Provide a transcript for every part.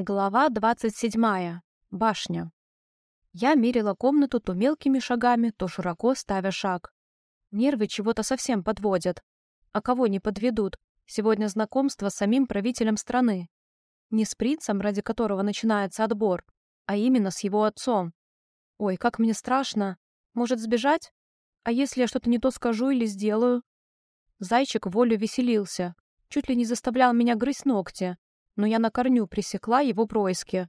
Глава 27. Башня. Я мерила комнату то мелкими шагами, то широко ставя шаг. Нервы чего-то совсем подводят. А кого не подведут? Сегодня знакомство с самим правителем страны. Не с принцем, ради которого начинается отбор, а именно с его отцом. Ой, как мне страшно. Может сбежать? А если я что-то не то скажу или сделаю? Зайчик волю веселился. Чуть ли не заставлял меня грызть ногти но я на корню пресекла его происки.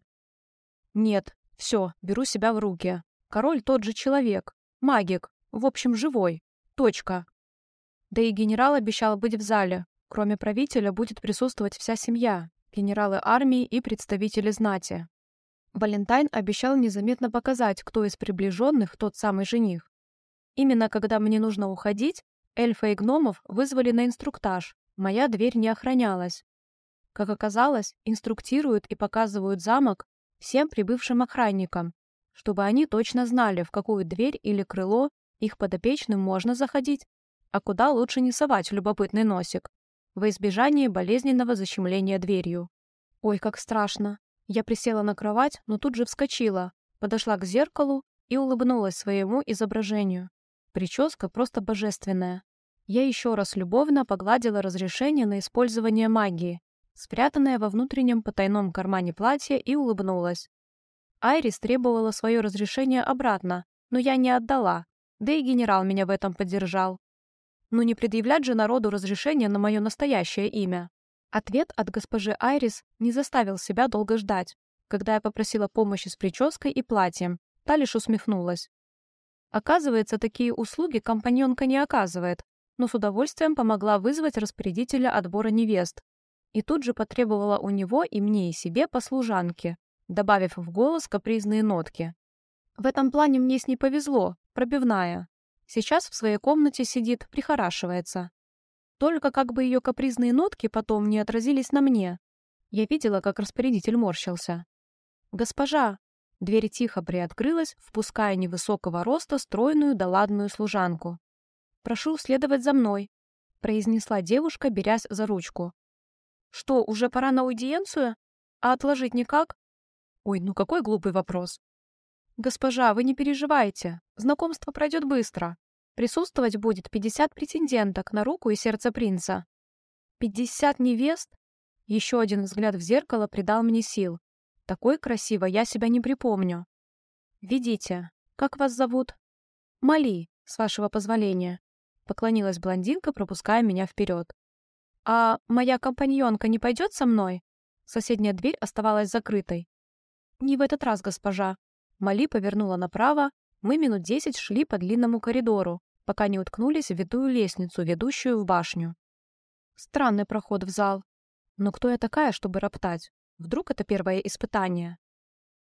Нет, все, беру себя в руки. Король тот же человек, магик, в общем, живой. Точка. Да и генерал обещал быть в зале. Кроме правителя будет присутствовать вся семья, генералы армии и представители знати. Валентайн обещал незаметно показать, кто из приближенных тот самый жених. Именно когда мне нужно уходить, эльфа и гномов вызвали на инструктаж. Моя дверь не охранялась. Как оказалось, инструктируют и показывают замок всем прибывшим охранникам, чтобы они точно знали, в какую дверь или крыло их подопечным можно заходить, а куда лучше не совать любопытный носик, во избежание болезненного защемления дверью. Ой, как страшно. Я присела на кровать, но тут же вскочила, подошла к зеркалу и улыбнулась своему изображению. Прическа просто божественная. Я еще раз любовно погладила разрешение на использование магии спрятанное во внутреннем потайном кармане платья, и улыбнулась. Айрис требовала свое разрешение обратно, но я не отдала, да и генерал меня в этом поддержал. Ну не предъявлять же народу разрешение на мое настоящее имя. Ответ от госпожи Айрис не заставил себя долго ждать. Когда я попросила помощи с прической и платьем, та лишь усмехнулась. Оказывается, такие услуги компаньонка не оказывает, но с удовольствием помогла вызвать распорядителя отбора невест, и тут же потребовала у него и мне и себе по служанке, добавив в голос капризные нотки. В этом плане мне с ней повезло, пробивная. Сейчас в своей комнате сидит, прихорашивается. Только как бы ее капризные нотки потом не отразились на мне. Я видела, как распорядитель морщился. «Госпожа!» Дверь тихо приоткрылась, впуская невысокого роста стройную да ладную служанку. «Прошу следовать за мной», — произнесла девушка, берясь за ручку. Что, уже пора на аудиенцию? А отложить никак? Ой, ну какой глупый вопрос. Госпожа, вы не переживайте. Знакомство пройдет быстро. Присутствовать будет 50 претенденток на руку и сердце принца. 50 невест? Еще один взгляд в зеркало придал мне сил. Такой красиво я себя не припомню. Ведите. Как вас зовут? Мали, с вашего позволения. Поклонилась блондинка, пропуская меня вперед. «А моя компаньонка не пойдет со мной?» Соседняя дверь оставалась закрытой. «Не в этот раз, госпожа». Мали повернула направо. Мы минут десять шли по длинному коридору, пока не уткнулись в витую лестницу, ведущую в башню. Странный проход в зал. Но кто я такая, чтобы роптать? Вдруг это первое испытание?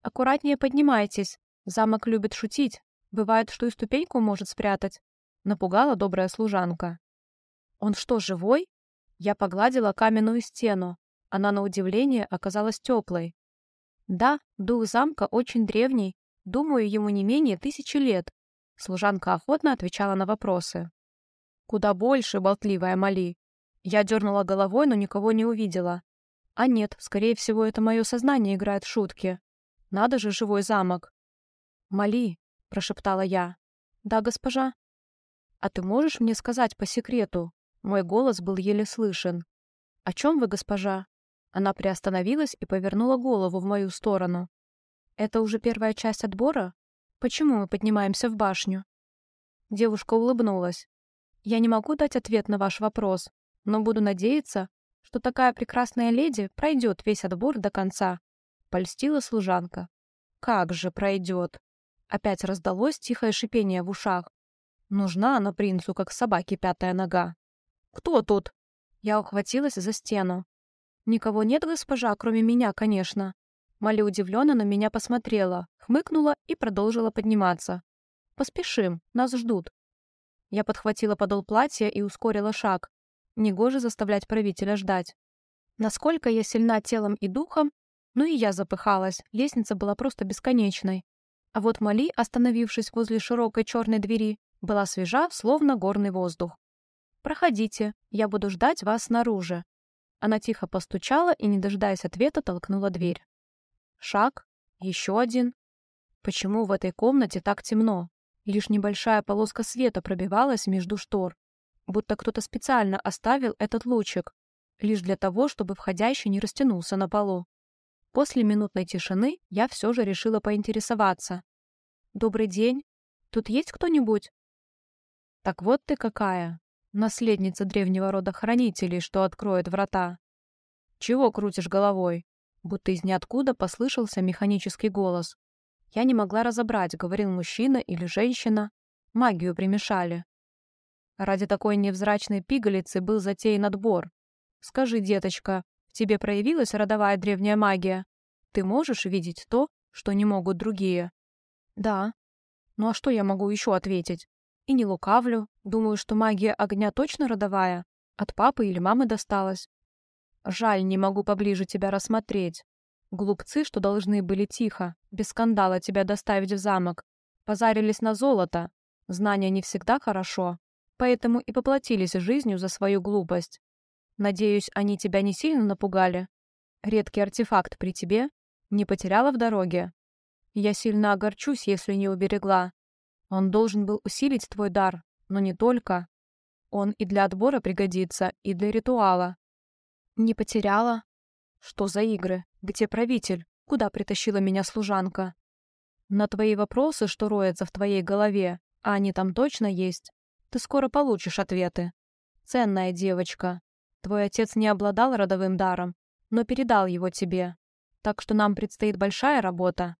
«Аккуратнее поднимайтесь. Замок любит шутить. Бывает, что и ступеньку может спрятать», — напугала добрая служанка. «Он что, живой?» Я погладила каменную стену. Она, на удивление, оказалась теплой. Да, дух замка очень древний. Думаю, ему не менее тысячи лет. Служанка охотно отвечала на вопросы. Куда больше, болтливая Мали. Я дернула головой, но никого не увидела. А нет, скорее всего, это мое сознание играет шутки. Надо же, живой замок. «Мали», — прошептала я. «Да, госпожа». «А ты можешь мне сказать по секрету, мой голос был еле слышен. «О чем вы, госпожа?» Она приостановилась и повернула голову в мою сторону. «Это уже первая часть отбора? Почему мы поднимаемся в башню?» Девушка улыбнулась. «Я не могу дать ответ на ваш вопрос, но буду надеяться, что такая прекрасная леди пройдет весь отбор до конца», — польстила служанка. «Как же пройдет?» Опять раздалось тихое шипение в ушах. Нужна она принцу, как собаке пятая нога. «Кто тут?» Я ухватилась за стену. «Никого нет, госпожа, кроме меня, конечно». Мали удивленно на меня посмотрела, хмыкнула и продолжила подниматься. «Поспешим, нас ждут». Я подхватила подол платья и ускорила шаг. Негоже заставлять правителя ждать. Насколько я сильна телом и духом, ну и я запыхалась, лестница была просто бесконечной. А вот Мали, остановившись возле широкой черной двери, была свежа, словно горный воздух. «Проходите, я буду ждать вас снаружи». Она тихо постучала и, не дожидаясь ответа, толкнула дверь. Шаг. Еще один. Почему в этой комнате так темно? Лишь небольшая полоска света пробивалась между штор. Будто кто-то специально оставил этот лучик. Лишь для того, чтобы входящий не растянулся на полу. После минутной тишины я все же решила поинтересоваться. «Добрый день. Тут есть кто-нибудь?» «Так вот ты какая. Наследница древнего рода хранителей, что откроет врата. Чего крутишь головой?» Будто из ниоткуда послышался механический голос. Я не могла разобрать, говорил мужчина или женщина. Магию примешали. Ради такой невзрачной пигалицы был затеян отбор. Скажи, деточка, в тебе проявилась родовая древняя магия. Ты можешь видеть то, что не могут другие? Да. Ну а что я могу еще ответить? И не лукавлю. Думаю, что магия огня точно родовая. От папы или мамы досталась. Жаль, не могу поближе тебя рассмотреть. Глупцы, что должны были тихо, без скандала тебя доставить в замок, позарились на золото. Знания не всегда хорошо, поэтому и поплатились жизнью за свою глупость. Надеюсь, они тебя не сильно напугали? Редкий артефакт при тебе? Не потеряла в дороге? Я сильно огорчусь, если не уберегла. Он должен был усилить твой дар, но не только. Он и для отбора пригодится, и для ритуала. Не потеряла? Что за игры? Где правитель? Куда притащила меня служанка? На твои вопросы, что роется в твоей голове, а они там точно есть, ты скоро получишь ответы. Ценная девочка, Твой отец не обладал родовым даром, но передал его тебе. Так что нам предстоит большая работа.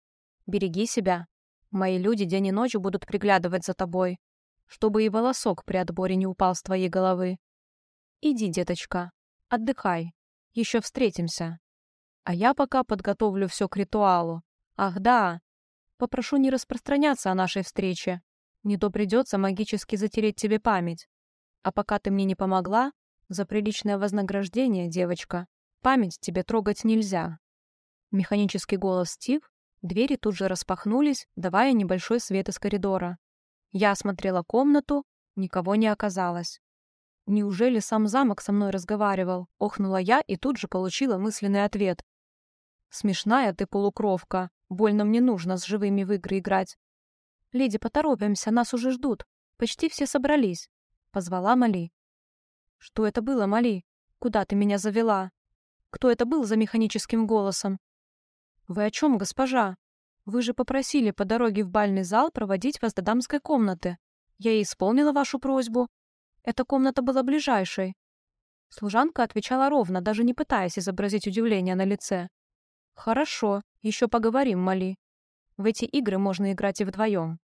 Береги себя. Мои люди день и ночь будут приглядывать за тобой, чтобы и волосок при отборе не упал с твоей головы. Иди, деточка, отдыхай. Еще встретимся. А я пока подготовлю все к ритуалу. Ах да, попрошу не распространяться о нашей встрече. Не то придется магически затереть тебе память. А пока ты мне не помогла, за приличное вознаграждение, девочка. Память тебе трогать нельзя. Механический голос Стив. Двери тут же распахнулись, давая небольшой свет из коридора. Я осмотрела комнату, никого не оказалось. Неужели сам замок со мной разговаривал? Охнула я и тут же получила мысленный ответ. Смешная ты полукровка. Больно мне нужно с живыми в игры играть. Леди, поторопимся, нас уже ждут. Почти все собрались. Позвала Мали. Что это было, Мали? Куда ты меня завела? Кто это был за механическим голосом? Вы о чем, госпожа? Вы же попросили по дороге в бальный зал проводить вас до дамской комнаты. Я и исполнила вашу просьбу. Эта комната была ближайшей. Служанка отвечала ровно, даже не пытаясь изобразить удивление на лице. «Хорошо, еще поговорим, Мали. В эти игры можно играть и вдвоем».